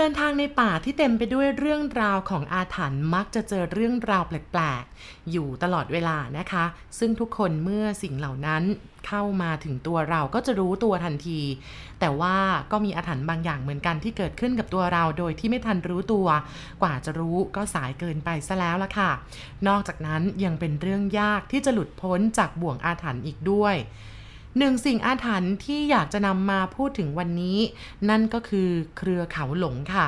เดินทางในป่าที่เต็มไปด้วยเรื่องราวของอาถรรพ์มักจะเจอเรื่องราวแปลกๆ อยู่ตลอดเวลานะคะ ซึ่งทุกคนเมื่อสิ่งเหล่านั้นเข้ามาถึงตัวเราก็จะรู้ตัวทันที แต่ว่าก็มีอาถรรพ์บางอย่างเหมือนกันที่เกิดขึ้นกับตัวเราโดยที่ไม่ทันรู้ตัว กว่าจะรู้ก็สายเกินไปซะแล้วละค่ะ นอกจากนั้นยังเป็นเรื่องยากที่จะหลุดพ้นจากบ่วงอาถรรพ์อีกด้วย หนึ่งสิ่งอาถรรพ์ที่อยากจะนำมาพูดถึงวันนี้ นั่นก็คือเครือเขาหลงค่ะ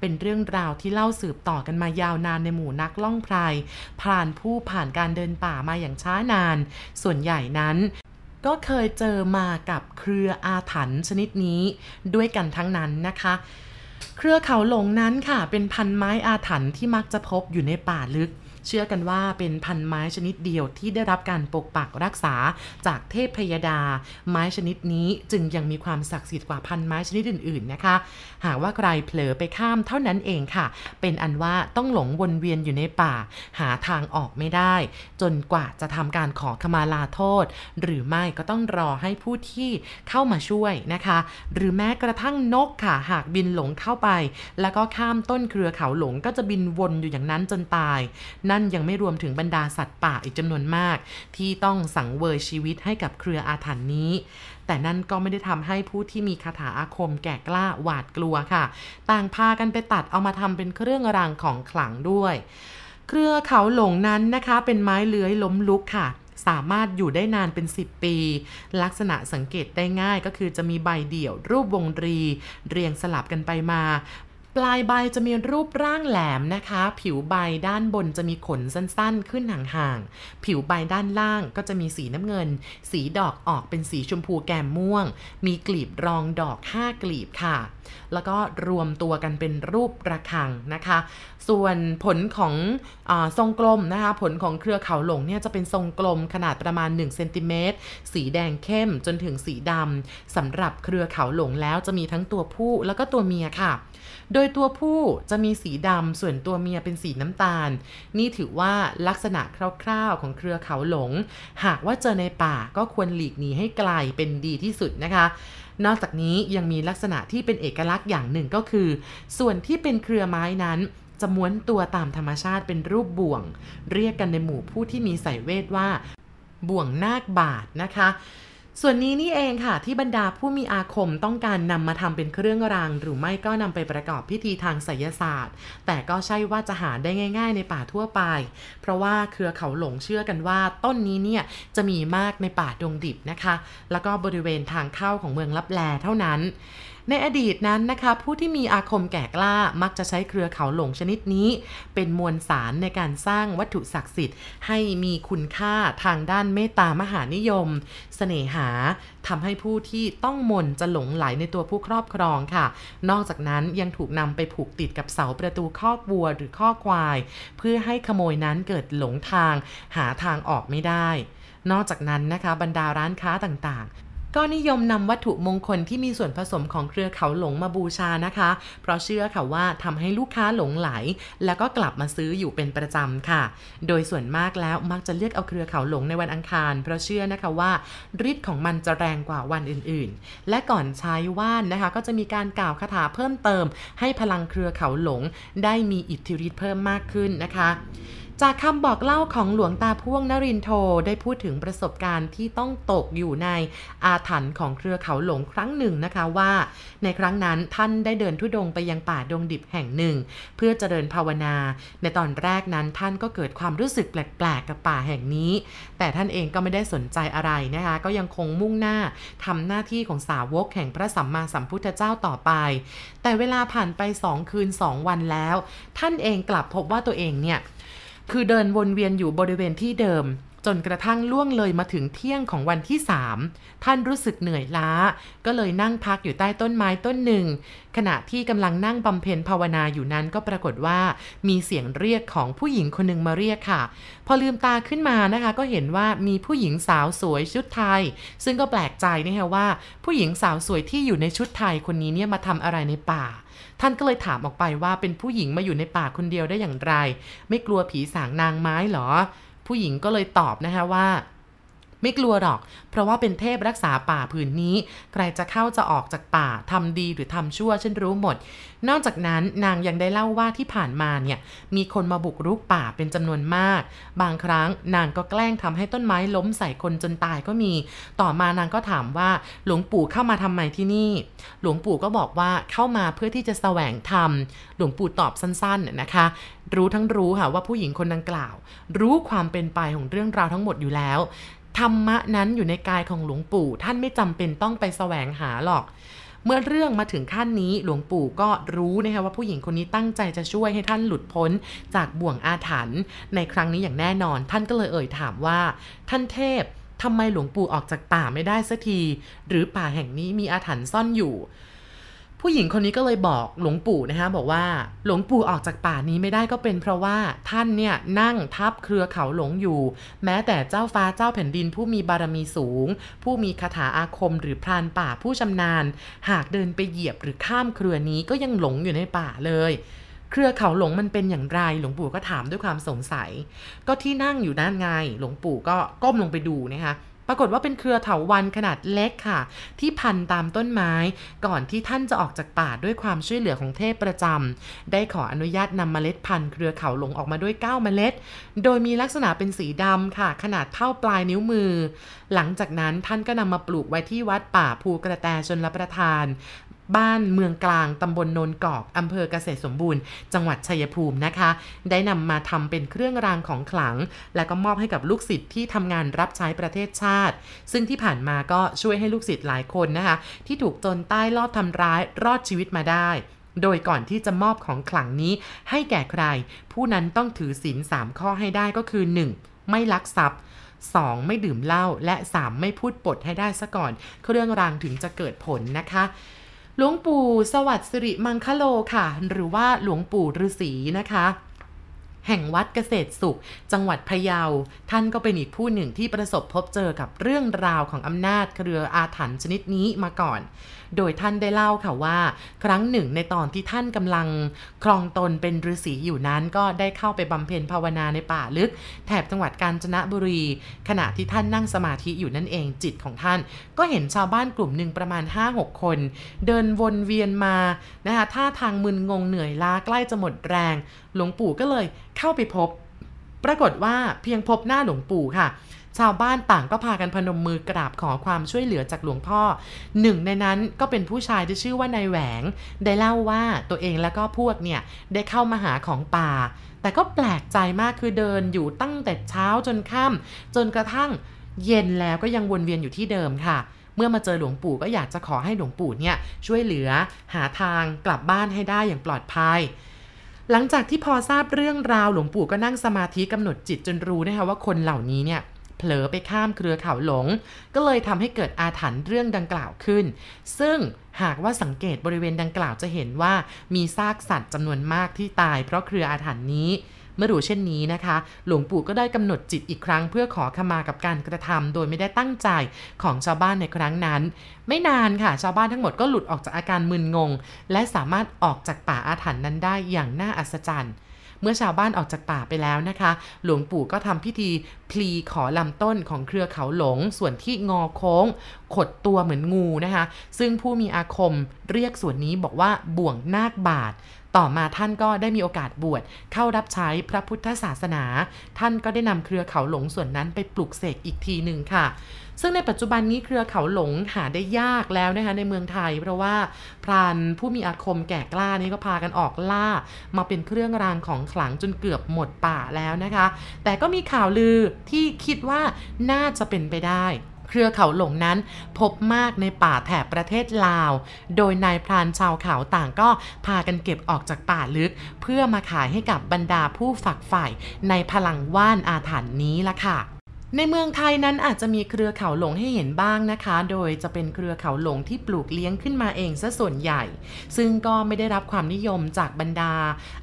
เป็นเรื่องราวที่เล่าสืบต่อกันมายาวนานในหมู่นักล่องไพรผ่านผู้ผ่านการเดินป่ามาอย่างช้านาน ส่วนใหญ่นั้นก็เคยเจอมากับเครืออาถรรพ์ชนิดนี้ด้วยกันทั้งนั้นนะคะ เครือเขาหลงนั้นค่ะ เป็นพันไม้อาถรรพ์ที่มักจะพบอยู่ในป่าลึก เชื่อกันว่าเป็นพันไม้ชนิดเดียวที่ได้รับการปกปักรักษาจากเทพพยดา ไม้ชนิดนี้จึงยังมีความศักดิ์สิทธิ์กว่าพันไม้ชนิดอื่น ๆนะคะ หากว่าใครเผลอไปข้ามเท่านั้นเองค่ะ เป็นอันว่าต้องหลงวนเวียนอยู่ในป่า หาทางออกไม่ได้ จนกว่าจะทำการขอขมาลาโทษ หรือไม่ก็ต้องรอให้ผู้ที่เข้ามาช่วยนะคะ หรือแม้กระทั่งนกค่ะ หากบินหลงเข้าไป แล้วก็ข้ามต้นเครือเขาหลงก็จะบินวนอยู่อย่างนั้นจนตายนนยังไม่รวมถึงบรรดาสัตว์ป่าอีกจำนวนมาก ที่ต้องสังเวยชีวิตให้กับเครืออาถรรพ์นี้ แต่นั่นก็ไม่ได้ทำให้ผู้ที่มีคาถาอาคมแก่กล้าหวาดกลัวค่ะ ต่างพากันไปตัดเอามาทำเป็นเครื่องรางของขลังด้วย เครือเขาหลงนั้นนะคะ เป็นไม้เลื้อยล้มลุกค่ะสามารถอยู่ได้นานเป็น 10 ปี ลักษณะสังเกตได้ง่ายก็คือจะมีใบเดี่ยวรูปวงรี เรียงสลับกันไปมา ปลายใบจะมีรูปร่างแหลมนะคะ ผิวใบด้านบนจะมีขนสั้นๆ ขึ้นห่างๆ ผิวใบด้านล่างก็จะมีสีน้ำเงิน สีดอกออกเป็นสีชมพูแก้มม่วง มีกลีบรองดอก 5 กลีบค่ะ แล้วก็รวมตัวกันเป็นรูประฆังนะคะ ส่วนผลของอทรงกลมนะคะ ผลของเครือเขาหลงเนี่ยจะเป็นทรงกลมขนาดประมาณ1เซนติเมตรสีแดงเข้มจนถึงสีดำสำหรับเครือเขาหลงแล้วจะมีทั้งตัวผู้แล้วก็ตัวเมียค่ะ โดยตัวผู้จะมีสีดำส่วนตัวเมียเป็นสีน้ำตาล นี่ถือว่าลักษณะคร่าวๆของเครือเขาหลง หากว่าเจอในป่าก็ควรหลีกหนีให้ไกลเป็นดีที่สุดนะคะนอกจากนี้ยังมีลักษณะที่เป็นเอกลักษณ์อย่างหนึ่งก็คือ ส่วนที่เป็นเครือไม้นั้น จะม้วนตัวตามธรรมชาติเป็นรูปบ่วง เรียกกันในหมู่ผู้ที่มีสายเวทว่า บ่วงนาคบาทนะคะส่วนนี้นี่เองค่ะ ที่บรรดาผู้มีอาคมต้องการนำมาทำเป็นเครื่องราง หรือไม่ก็นำไปประกอบพิธีทางไสยศาสตร์ แต่ก็ใช่ว่าจะหาได้ง่าย ๆ ในป่าทั่วไป เพราะว่าเครือเขาหลงเชื่อกันว่า ต้นนี้เนี่ยจะมีมากในป่าดงดิบนะคะ แล้วก็บริเวณทางเข้าของเมืองลับแลเท่านั้น ในอดีตนั้นนะคะ ผู้ที่มีอาคมแก่กล้ามักจะใช้เครือเขาหลงชนิดนี้ เป็นมวลสารในการสร้างวัตถุศักดิ์สิทธิ์ ให้มีคุณค่าทางด้านเมตตามหานิยมสเสน่หาทำให้ผู้ที่ต้องมนจะหลงไหลในตัวผู้ครอบครองค่ะ นอกจากนั้นยังถูกนำไปผูกติดกับเสาประตูคอกวัวหรือคอกควาย เพื่อให้ขโมยนั้นเกิดหลงทาง หาทางออกไม่ได้ นอกจากนั้นนะคะบรรดาร้านค้าต่างๆ ก็นิยมนำวัตถุมงคลที่มีส่วนผสมของเครือเขาหลงมาบูชานะคะ เพราะเชื่อค่ะว่าทำให้ลูกค้าหลงไหล แล้วก็กลับมาซื้ออยู่เป็นประจำค่ะ โดยส่วนมากแล้วมักจะเลือกเอาเครือเขาหลงในวันอังคาร เพราะเชื่อนะคะว่าฤทธิ์ของมันจะแรงกว่าวันอื่นๆ และก่อนใช้ว่านนะคะ ก็จะมีการกล่าวคาถาเพิ่มเติม ให้พลังเครือเขาหลง ได้มีอิทธิฤทธิ์เพิ่มมากขึ้นนะคะ จากคำบอกเล่าของหลวงตาพ่วงนรินโทได้พูดถึงประสบการณ์ที่ต้องตกอยู่ในอาถรรพ์ของเครือเขาหลงครั้งหนึ่งนะคะว่า ในครั้งนั้นท่านได้เดินทุดงไปยังป่าดงดิบแห่งหนึ่ง เพื่อจะเดินภาวนา ในตอนแรกนั้นท่านก็เกิดความรู้สึกแปลกๆกับป่าแห่งนี้ แต่ท่านเองก็ไม่ได้สนใจอะไรนะคะ ก็ยังคงมุ่งหน้าทำหน้าที่ของสาวกแห่งพระสัมมาสัมพุทธเจ้าต่อไป แต่เวลาผ่านไปสองคืนสองวันแล้ว ท่านเองกลับพบว่าตัวเองเนี่ย คือเดินวนเวียนอยู่บริเวณที่เดิม จนกระทั่งล่วงเลยมาถึงเที่ยงของวันที่สามท่านรู้สึกเหนื่อยล้า ก็เลยนั่งพักอยู่ใต้ต้นไม้ต้นหนึ่ง ขณะที่กำลังนั่งบำเพ็ญภาวนาอยู่นั้นก็ปรากฏว่ามีเสียงเรียกของผู้หญิงคนหนึ่งมาเรียกค่ะ พอลืมตาขึ้นมานะคะ ก็เห็นว่ามีผู้หญิงสาวสวยชุดไทย ซึ่งก็แปลกใจนะคะว่า ผู้หญิงสาวสวยที่อยู่ในชุดไทยคนนี้เนี่ยมาทำอะไรในป่าท่านก็เลยถามออกไปว่าเป็นผู้หญิงมาอยู่ในป่าคนเดียวได้อย่างไร ไม่กลัวผีสางนางไม้หรอ ผู้หญิงก็เลยตอบนะคะว่า ไม่กลัวหรอก เพราะว่าเป็นเทพรักษาป่าผืนนี้ ใครจะเข้าจะออกจากป่าทำดีหรือทำชั่วฉันรู้หมด นอกจากนั้นนางยังได้เล่าว่าที่ผ่านมาเนี่ยมีคนมาบุกรุกป่าเป็นจำนวนมาก บางครั้งนางก็แกล้งทำให้ต้นไม้ล้มใส่คนจนตายก็มี ต่อมานางก็ถามว่าหลวงปู่เข้ามาทำไมที่นี่ หลวงปู่ก็บอกว่าเข้ามาเพื่อที่จะแสวงธรรม หลวงปู่ตอบสั้นๆนะคะ รู้ทั้งรู้ค่ะว่าผู้หญิงคนดังกล่าว รู้ความเป็นไปของเรื่องราวทั้งหมดอยู่แล้ว ธรรมะนั้นอยู่ในกายของหลวงปู่ ท่านไม่จำเป็นต้องไปแสวงหาหรอก เมื่อเรื่องมาถึงขั้นนี้หลวงปู่ก็รู้นะคะว่าผู้หญิงคนนี้ตั้งใจจะช่วยให้ท่านหลุดพ้นจากบ่วงอาถรรพ์ในครั้งนี้อย่างแน่นอน ท่านก็เลยเอ่ยถามว่า ท่านเทพทำไมหลวงปู่ออกจากป่าไม่ได้สักที หรือป่าแห่งนี้มีอาถรรพ์ซ่อนอยู่ ผู้หญิงคนนี้ก็เลยบอกหลวงปู่นะคะบอกว่าหลวงปู่ออกจากป่านี้ไม่ได้ก็เป็นเพราะว่าท่านเนี่ยนั่งทับเครือเขาหลงอยู่ แม้แต่เจ้าฟ้าเจ้าแผ่นดินผู้มีบารมีสูง ผู้มีคาถาอาคมหรือพรานป่าผู้ชำนาญ หากเดินไปเหยียบหรือข้ามเครือนี้ก็ยังหลงอยู่ในป่าเลยเครือเขาหลงมันเป็นอย่างไร หลวงปู่ก็ถามด้วยความสงสัย ก็ที่นั่งอยู่ด้านไง หลวงปู่ก็ก้มลงไปดูนะคะ ปรากฏว่าเป็นเครือเถาวัลย์ขนาดเล็กค่ะ ที่พันตามต้นไม้ ก่อนที่ท่านจะออกจากป่าด้วยความช่วยเหลือของเทพประจำได้ขออนุญาตนำเมล็ดพันธุ์เครือเขาหลงออกมาด้วย 9 เมล็ด โดยมีลักษณะเป็นสีดำค่ะ ขนาดเท่าปลายนิ้วมือ หลังจากนั้นท่านก็นำมาปลูกไว้ที่วัดป่าภูกระแตชนรับประทาน บ้านเมืองกลางตำบลโนนกอกอำเภอเกษตรสมบูรณ์ จังหวัดชัยภูมินะคะ ได้นำมาทำเป็นเครื่องรางของขลัง และก็มอบให้กับลูกศิษย์ที่ทำงานรับใช้ประเทศชาติ ซึ่งที่ผ่านมาก็ช่วยให้ลูกศิษย์หลายคนนะคะ ที่ถูกจรใต้ลอบทำร้ายรอดชีวิตมาได้โดยก่อนที่จะมอบของขลังนี้ให้แก่ใคร ผู้นั้นต้องถือศีล3ข้อให้ได้ก็คือ 1. ไม่ลักทรัพย์ 2. ไม่ดื่มเหล้าและ 3. ไม่พูดปดให้ได้ซะก่อน เครื่องรางถึงจะเกิดผลนะคะ หลวงปู่สวัสดิ์สิริมังคโลค่ะ หรือว่าหลวงปู่ฤาษีนะคะ แห่งวัดเกษตรสุข จังหวัดพะเยา ท่านก็เป็นอีกผู้หนึ่งที่ประสบพบเจอกับเรื่องราวของอำนาจเครืออาถรรพ์ชนิดนี้มาก่อน โดยท่านได้เล่าค่ะว่า ครั้งหนึ่งในตอนที่ท่านกำลังครองตนเป็นฤาษีอยู่นั้นก็ได้เข้าไปบำเพ็ญภาวนาในป่าลึก แถบจังหวัดกาญจนบุรี ขณะที่ท่านนั่งสมาธิอยู่นั่นเองจิตของท่าน ก็เห็นชาวบ้านกลุ่มหนึ่งประมาณ 5-6 คน เดินวนเวียนมานะคะท่าทางมึนงงเหนื่อยล้าใกล้จะหมดแรง หลวงปู่ก็เลยเข้าไปพบ ปรากฏว่าเพียงพบหน้าหลวงปู่ค่ะ ชาวบ้านต่างก็พากันพนมมือกราบขอความช่วยเหลือจากหลวงพ่อ หนึ่งในนั้นก็เป็นผู้ชายที่ชื่อว่านายแหวง ได้เล่าว่าตัวเองแล้วก็พวกเนี่ยได้เข้ามาหาของป่า แต่ก็แปลกใจมากคือเดินอยู่ตั้งแต่เช้าจนค่ำจนกระทั่งเย็นแล้วก็ยังวนเวียนอยู่ที่เดิมค่ะเมื่อมาเจอหลวงปู่ก็อยากจะขอให้หลวงปู่เนี่ยช่วยเหลือหาทางกลับบ้านให้ได้อย่างปลอดภัย หลังจากที่พอทราบเรื่องราวหลวงปู่ก็นั่งสมาธิกำหนดจิตจนรู้นะคะว่าคนเหล่านี้เนี่ยเผลอไปข้ามเครือเขาหลง ก็เลยทำให้เกิดอาถรรพ์เรื่องดังกล่าวขึ้น ซึ่งหากว่าสังเกตบริเวณดังกล่าวจะเห็นว่ามีซากสัตว์จำนวนมากที่ตายเพราะเครืออาถรรพ์นี้ เมื่อรู้เช่นนี้นะคะ หลวงปู่ก็ได้กำหนดจิตอีกครั้ง เพื่อขอขมากับการกระทำโดยไม่ได้ตั้งใจของชาวบ้านในครั้งนั้น ไม่นานค่ะ ชาวบ้านทั้งหมดก็หลุดออกจากอาการมึนงง และสามารถออกจากป่าอาถรรพ์นั้นได้อย่างน่าอัศจรรย์เมื่อชาวบ้านออกจากป่าไปแล้วนะคะ หลวงปู่ก็ทำพิธีพลีขอลำต้นของเครือเขาหลง ส่วนที่งอโค้ง ขดตัวเหมือนงูนะคะ ซึ่งผู้มีอาคมเรียกส่วนนี้บอกว่าบ่วงนาคบาท ต่อมาท่านก็ได้มีโอกาสบวชเข้ารับใช้พระพุทธศาสนา ท่านก็ได้นำเครือเขาหลงส่วนนั้นไปปลูกเสกอีกทีหนึ่งค่ะ ซึ่งในปัจจุบันนี้เครือเขาหลงหาได้ยากแล้วนะคะในเมืองไทย เพราะว่าพรานผู้มีอาคมแก่กล้านี่ก็พากันออกล่า มาเป็นเครื่องรางของขลังจนเกือบหมดป่าแล้วนะคะ แต่ก็มีข่าวลือที่คิดว่าน่าจะเป็นไปได้ เครือเขาหลงนั้น พบมากในป่าแถบประเทศลาว โดยนายพรานชาวเขาต่างก็พากันเก็บออกจากป่าลึก เพื่อมาขายให้กับบรรดาผู้ฝักใฝ่ในพลังว่านอาถรรพ์นี้ละค่ะ ในเมืองไทยนั้นอาจจะมีเครือเขาหลงให้เห็นบ้างนะคะ โดยจะเป็นเครือเขาหลงที่ปลูกเลี้ยงขึ้นมาเองซะส่วนใหญ่ ซึ่งก็ไม่ได้รับความนิยมจากบรรดา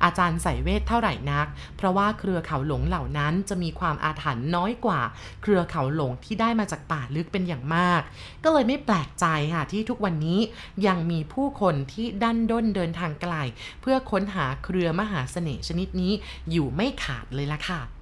อาจารย์ใส่เวทเท่าไหร่นัก เพราะว่าเครือเขาหลงเหล่านั้นจะมีความอาถรรพ์น้อยกว่า เครือเขาหลงที่ได้มาจากป่าลึกเป็นอย่างมาก ก็เลยไม่แปลกใจค่ะที่ทุกวันนี้ยังมีผู้คนที่ดันด้นเดินทางไกล เพื่อค้นหาเครือมหาเสน่ห์ชนิดนี้อยู่ไม่ขาดเลยล่ะค่ะ